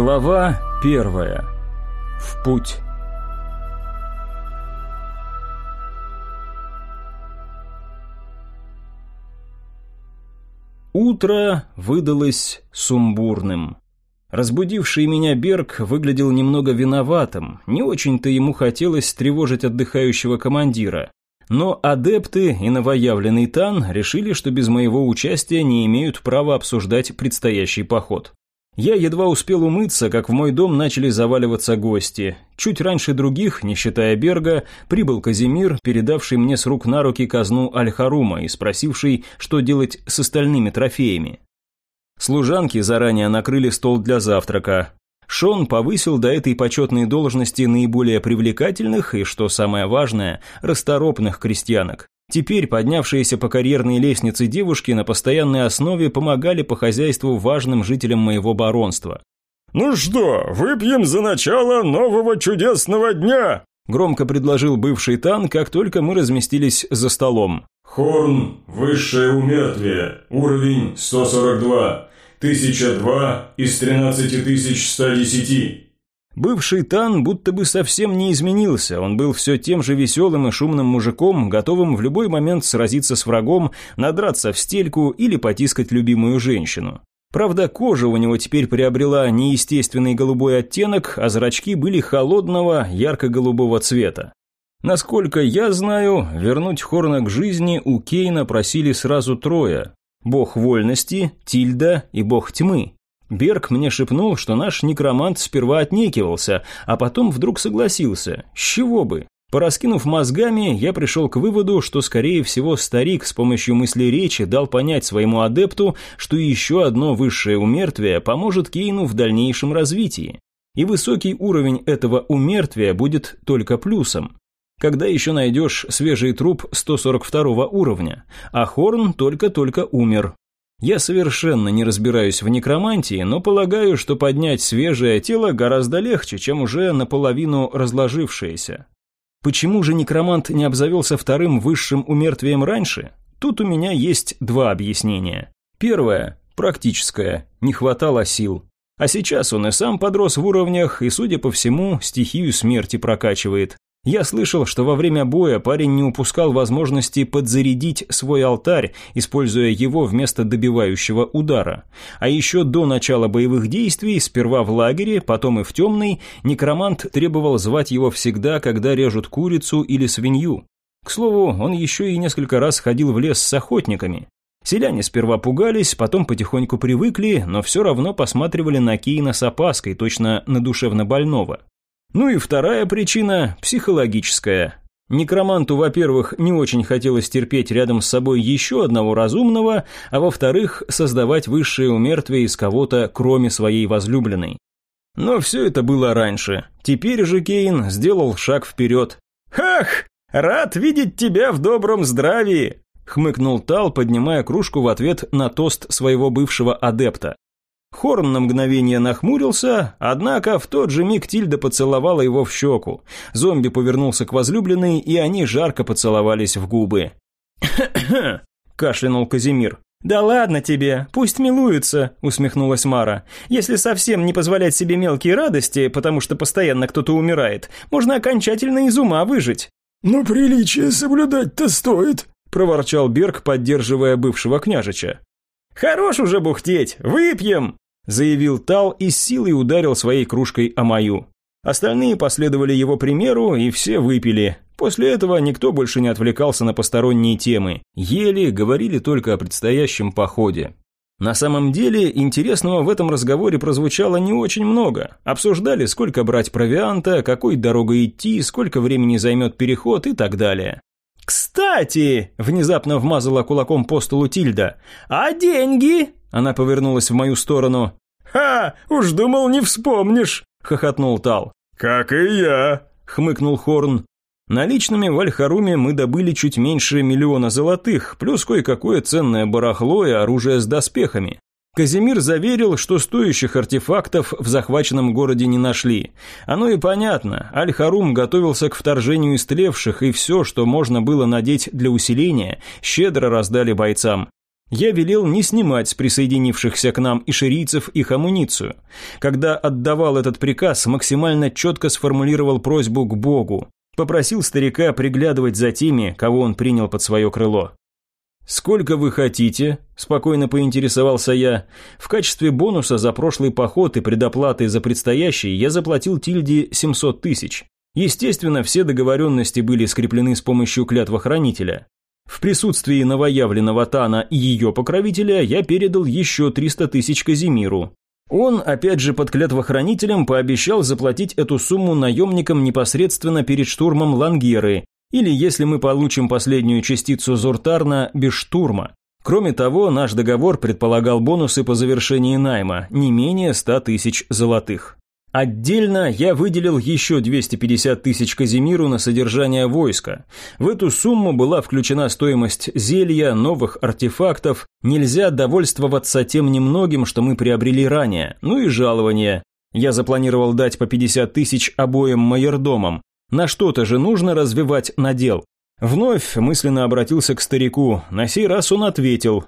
Глава первая. В путь. Утро выдалось сумбурным. Разбудивший меня Берг выглядел немного виноватым, не очень-то ему хотелось тревожить отдыхающего командира. Но адепты и новоявленный Тан решили, что без моего участия не имеют права обсуждать предстоящий поход. Я едва успел умыться, как в мой дом начали заваливаться гости. Чуть раньше других, не считая Берга, прибыл Казимир, передавший мне с рук на руки казну Аль-Харума и спросивший, что делать с остальными трофеями. Служанки заранее накрыли стол для завтрака. Шон повысил до этой почетной должности наиболее привлекательных и, что самое важное, расторопных крестьянок. Теперь поднявшиеся по карьерной лестнице девушки на постоянной основе помогали по хозяйству важным жителям моего баронства. «Ну что, выпьем за начало нового чудесного дня!» Громко предложил бывший Тан, как только мы разместились за столом. «Хорн, высшее умертвие, уровень 142, 1002 из 13110». Бывший Тан будто бы совсем не изменился, он был все тем же веселым и шумным мужиком, готовым в любой момент сразиться с врагом, надраться в стельку или потискать любимую женщину. Правда, кожа у него теперь приобрела неестественный голубой оттенок, а зрачки были холодного, ярко-голубого цвета. Насколько я знаю, вернуть Хорна к жизни у Кейна просили сразу трое. Бог вольности, Тильда и бог тьмы. Берг мне шепнул, что наш некромант сперва отнекивался, а потом вдруг согласился. С чего бы? Пораскинув мозгами, я пришел к выводу, что, скорее всего, старик с помощью мысли речи дал понять своему адепту, что еще одно высшее умертвие поможет Кейну в дальнейшем развитии. И высокий уровень этого умертвия будет только плюсом. Когда еще найдешь свежий труп 142 уровня, а Хорн только-только умер, я совершенно не разбираюсь в некромантии, но полагаю, что поднять свежее тело гораздо легче, чем уже наполовину разложившееся. Почему же некромант не обзавелся вторым высшим умертвием раньше? Тут у меня есть два объяснения. Первое – практическое, не хватало сил. А сейчас он и сам подрос в уровнях, и, судя по всему, стихию смерти прокачивает. Я слышал, что во время боя парень не упускал возможности подзарядить свой алтарь, используя его вместо добивающего удара. А еще до начала боевых действий, сперва в лагере, потом и в темный, некромант требовал звать его всегда, когда режут курицу или свинью. К слову, он еще и несколько раз ходил в лес с охотниками. Селяне сперва пугались, потом потихоньку привыкли, но все равно посматривали на Кейна с опаской, точно на душевно больного. Ну и вторая причина – психологическая. Некроманту, во-первых, не очень хотелось терпеть рядом с собой еще одного разумного, а во-вторых, создавать высшее умертвие из кого-то, кроме своей возлюбленной. Но все это было раньше. Теперь же Кейн сделал шаг вперед. «Ах, рад видеть тебя в добром здравии!» хмыкнул Тал, поднимая кружку в ответ на тост своего бывшего адепта. Хорн на мгновение нахмурился, однако в тот же миг Тильда поцеловала его в щеку. Зомби повернулся к возлюбленной, и они жарко поцеловались в губы. кашлянул Казимир. «Да ладно тебе, пусть милуются», — усмехнулась Мара. «Если совсем не позволять себе мелкие радости, потому что постоянно кто-то умирает, можно окончательно из ума выжить». «Но приличие соблюдать-то стоит», — проворчал Берг, поддерживая бывшего княжича. «Хорош уже бухтеть, выпьем!» Заявил Тал и силой ударил своей кружкой о мою. Остальные последовали его примеру, и все выпили. После этого никто больше не отвлекался на посторонние темы. Ели, говорили только о предстоящем походе. На самом деле, интересного в этом разговоре прозвучало не очень много. Обсуждали, сколько брать провианта, какой дорогой идти, сколько времени займет переход и так далее. «Кстати!» – внезапно вмазала кулаком по столу Тильда. «А деньги?» – она повернулась в мою сторону. «Ха! Уж думал, не вспомнишь!» – хохотнул Тал. «Как и я!» – хмыкнул Хорн. Наличными в Альхаруме мы добыли чуть меньше миллиона золотых, плюс кое-какое ценное барахло и оружие с доспехами. Казимир заверил, что стоящих артефактов в захваченном городе не нашли. Оно и понятно, Аль-Харум готовился к вторжению истлевших, и все, что можно было надеть для усиления, щедро раздали бойцам. Я велел не снимать с присоединившихся к нам ишерийцев их амуницию. Когда отдавал этот приказ, максимально четко сформулировал просьбу к Богу. Попросил старика приглядывать за теми, кого он принял под свое крыло. «Сколько вы хотите?» – спокойно поинтересовался я. В качестве бонуса за прошлый поход и предоплаты за предстоящий я заплатил Тильде 700 тысяч. Естественно, все договоренности были скреплены с помощью клятвохранителя. В присутствии новоявленного Тана и ее покровителя я передал еще 300 тысяч Казимиру. Он, опять же под клятвохранителем, пообещал заплатить эту сумму наемникам непосредственно перед штурмом Лангеры, или если мы получим последнюю частицу Зуртарна без штурма. Кроме того, наш договор предполагал бонусы по завершении найма, не менее 100 тысяч золотых. Отдельно я выделил еще 250 тысяч Казимиру на содержание войска. В эту сумму была включена стоимость зелья, новых артефактов, нельзя довольствоваться тем немногим, что мы приобрели ранее, ну и жалование. Я запланировал дать по 50 тысяч обоим майордомам, на что-то же нужно развивать надел. Вновь мысленно обратился к старику. На сей раз он ответил.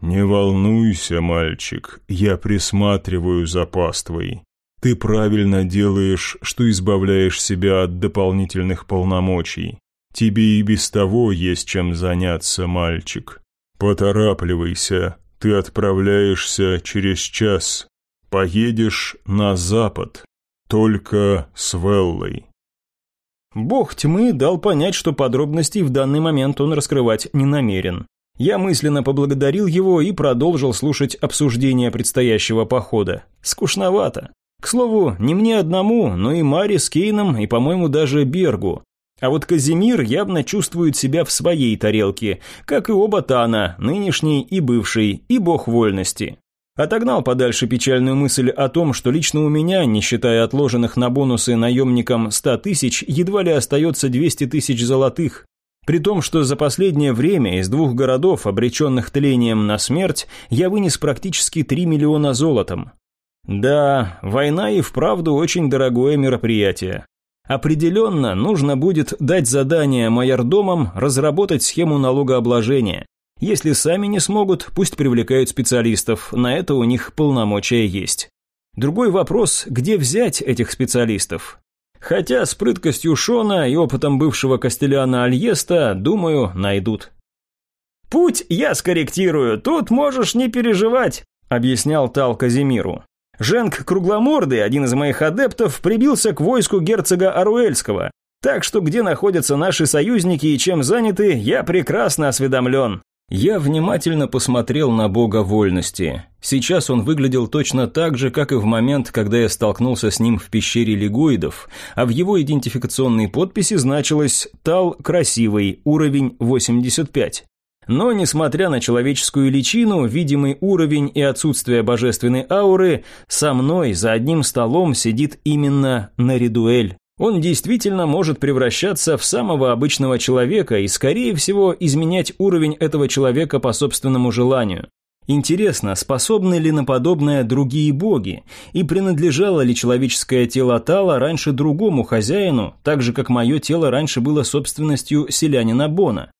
«Не волнуйся, мальчик, я присматриваю за паствой. Ты правильно делаешь, что избавляешь себя от дополнительных полномочий. Тебе и без того есть чем заняться, мальчик. Поторапливайся, ты отправляешься через час. Поедешь на запад, только с Веллой. Бог тьмы дал понять, что подробностей в данный момент он раскрывать не намерен. Я мысленно поблагодарил его и продолжил слушать обсуждение предстоящего похода. Скучновато. К слову, не мне одному, но и Маре с Кейном, и, по-моему, даже Бергу. А вот Казимир явно чувствует себя в своей тарелке, как и оба Тана, нынешний и бывший, и бог вольности. Отогнал подальше печальную мысль о том, что лично у меня, не считая отложенных на бонусы наемникам 100 тысяч, едва ли остается 200 тысяч золотых. При том, что за последнее время из двух городов, обреченных тлением на смерть, я вынес практически 3 миллиона золотом. Да, война и вправду очень дорогое мероприятие. Определенно, нужно будет дать задание майордомам разработать схему налогообложения. Если сами не смогут, пусть привлекают специалистов, на это у них полномочия есть. Другой вопрос, где взять этих специалистов? Хотя с прыткостью Шона и опытом бывшего Костеляна Альеста, думаю, найдут. «Путь я скорректирую, тут можешь не переживать», – объяснял Тал Казимиру. Женк Кругломордый, один из моих адептов, прибился к войску герцога Аруэльского. Так что где находятся наши союзники и чем заняты, я прекрасно осведомлен. Я внимательно посмотрел на бога вольности. Сейчас он выглядел точно так же, как и в момент, когда я столкнулся с ним в пещере лигоидов, а в его идентификационной подписи значилось «Тал красивый, уровень 85». Но, несмотря на человеческую личину, видимый уровень и отсутствие божественной ауры, со мной за одним столом сидит именно Наридуэль. Он действительно может превращаться в самого обычного человека и, скорее всего, изменять уровень этого человека по собственному желанию. Интересно, способны ли на подобное другие боги? И принадлежало ли человеческое тело Тала раньше другому хозяину, так же, как мое тело раньше было собственностью селянина Бона?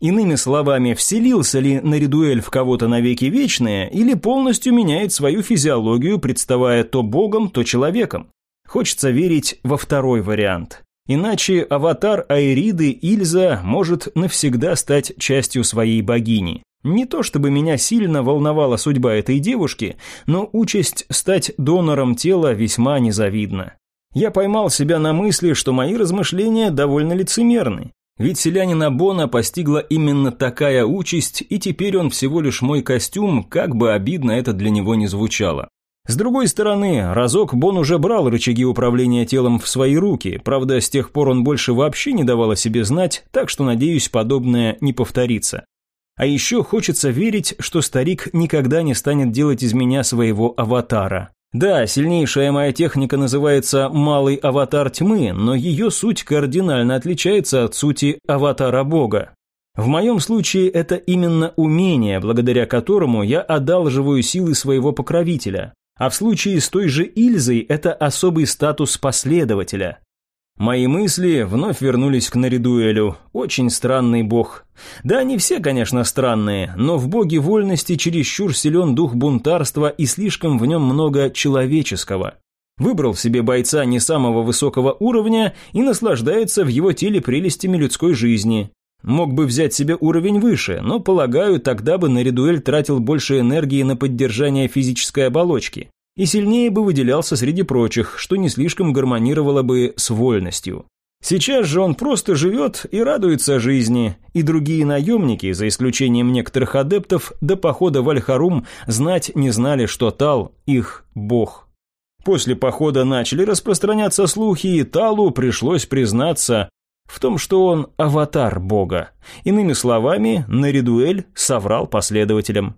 Иными словами, вселился ли Наридуэль в кого-то навеки вечное, или полностью меняет свою физиологию, представая то богом, то человеком? Хочется верить во второй вариант. Иначе аватар Айриды Ильза может навсегда стать частью своей богини. Не то чтобы меня сильно волновала судьба этой девушки, но участь стать донором тела весьма незавидна. Я поймал себя на мысли, что мои размышления довольно лицемерны. Ведь селянина Бона постигла именно такая участь, и теперь он всего лишь мой костюм, как бы обидно это для него не звучало. С другой стороны, разок Бон уже брал рычаги управления телом в свои руки, правда, с тех пор он больше вообще не давал о себе знать, так что, надеюсь, подобное не повторится. А еще хочется верить, что старик никогда не станет делать из меня своего аватара. Да, сильнейшая моя техника называется «малый аватар тьмы», но ее суть кардинально отличается от сути аватара бога. В моем случае это именно умение, благодаря которому я одалживаю силы своего покровителя. А в случае с той же Ильзой это особый статус последователя. Мои мысли вновь вернулись к Наридуэлю. Очень странный бог. Да, они все, конечно, странные, но в боге вольности чересчур силен дух бунтарства и слишком в нем много человеческого. Выбрал себе бойца не самого высокого уровня и наслаждается в его теле прелестями людской жизни. Мог бы взять себе уровень выше, но, полагаю, тогда бы Наридуэль тратил больше энергии на поддержание физической оболочки и сильнее бы выделялся среди прочих, что не слишком гармонировало бы с вольностью. Сейчас же он просто живет и радуется жизни, и другие наемники, за исключением некоторых адептов, до похода в Альхарум знать не знали, что Тал – их бог. После похода начали распространяться слухи, и Талу пришлось признаться в том, что он аватар бога. Иными словами, Наридуэль соврал последователям.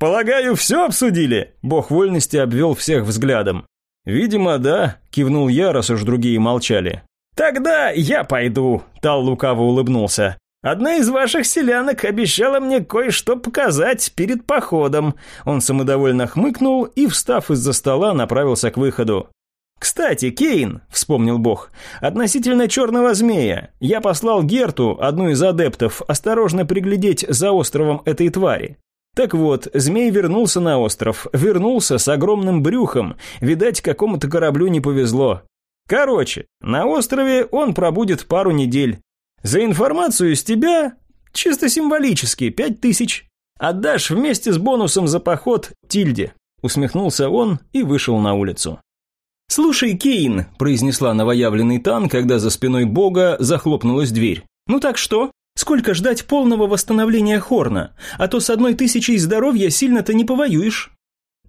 «Полагаю, все обсудили?» Бог вольности обвел всех взглядом. «Видимо, да», – кивнул я, раз уж другие молчали. «Тогда я пойду», – Тал лукаво улыбнулся. «Одна из ваших селянок обещала мне кое-что показать перед походом». Он самодовольно хмыкнул и, встав из-за стола, направился к выходу. «Кстати, Кейн», — вспомнил Бог, — «относительно черного змея. Я послал Герту, одну из адептов, осторожно приглядеть за островом этой твари. Так вот, змей вернулся на остров, вернулся с огромным брюхом, видать, какому-то кораблю не повезло. Короче, на острове он пробудет пару недель. За информацию с тебя, чисто символически, пять тысяч. Отдашь вместе с бонусом за поход Тильде. Усмехнулся он и вышел на улицу. «Слушай, Кейн», – произнесла новоявленный Тан, когда за спиной бога захлопнулась дверь. «Ну так что? Сколько ждать полного восстановления Хорна? А то с одной тысячей здоровья сильно-то не повоюешь».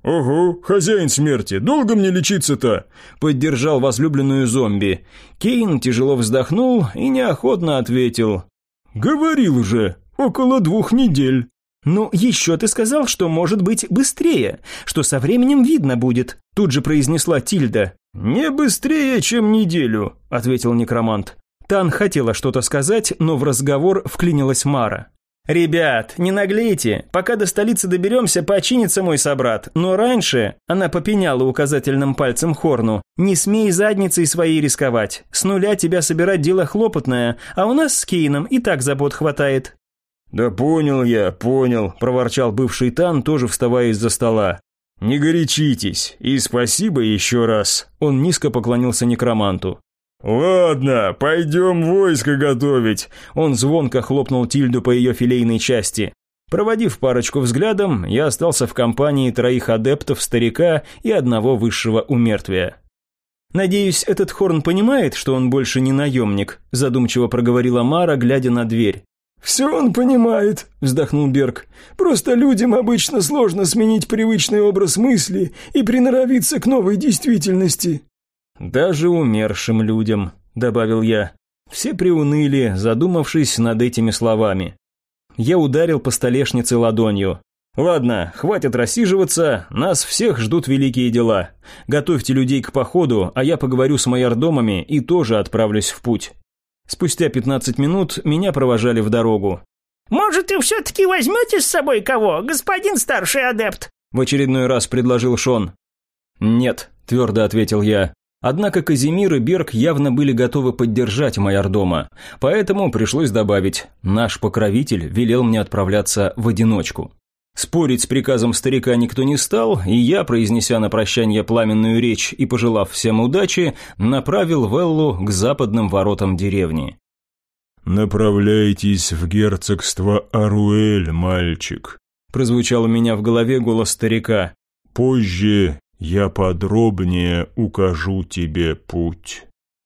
«Ого, хозяин смерти, долго мне лечиться-то?» – поддержал возлюбленную зомби. Кейн тяжело вздохнул и неохотно ответил. «Говорил же, около двух недель». «Ну, еще ты сказал, что может быть быстрее, что со временем видно будет», – тут же произнесла Тильда. «Не быстрее, чем неделю», – ответил некромант. Тан хотела что-то сказать, но в разговор вклинилась Мара. «Ребят, не наглейте. Пока до столицы доберемся, починится мой собрат. Но раньше...» Она попеняла указательным пальцем Хорну. «Не смей задницей своей рисковать. С нуля тебя собирать дело хлопотное, а у нас с Кейном и так забот хватает». «Да понял я, понял», – проворчал бывший Тан, тоже вставая из-за стола. «Не горячитесь, и спасибо еще раз». Он низко поклонился некроманту. «Ладно, пойдем войско готовить!» Он звонко хлопнул Тильду по ее филейной части. Проводив парочку взглядом, я остался в компании троих адептов, старика и одного высшего умертвия. «Надеюсь, этот Хорн понимает, что он больше не наемник», задумчиво проговорила Мара, глядя на дверь. «Все он понимает», – вздохнул Берг. «Просто людям обычно сложно сменить привычный образ мысли и приноровиться к новой действительности». «Даже умершим людям», – добавил я. Все приуныли, задумавшись над этими словами. Я ударил по столешнице ладонью. «Ладно, хватит рассиживаться, нас всех ждут великие дела. Готовьте людей к походу, а я поговорю с майордомами и тоже отправлюсь в путь». Спустя 15 минут меня провожали в дорогу. «Может, и все-таки возьмете с собой кого, господин старший адепт?» В очередной раз предложил Шон. «Нет», – твердо ответил я. Однако Казимир и Берг явно были готовы поддержать майордома, поэтому пришлось добавить «наш покровитель велел мне отправляться в одиночку». Спорить с приказом старика никто не стал, и я, произнеся на прощание пламенную речь и пожелав всем удачи, направил Веллу к западным воротам деревни. «Направляйтесь в герцогство Аруэль, мальчик», прозвучал у меня в голове голос старика. «Позже я подробнее укажу тебе путь».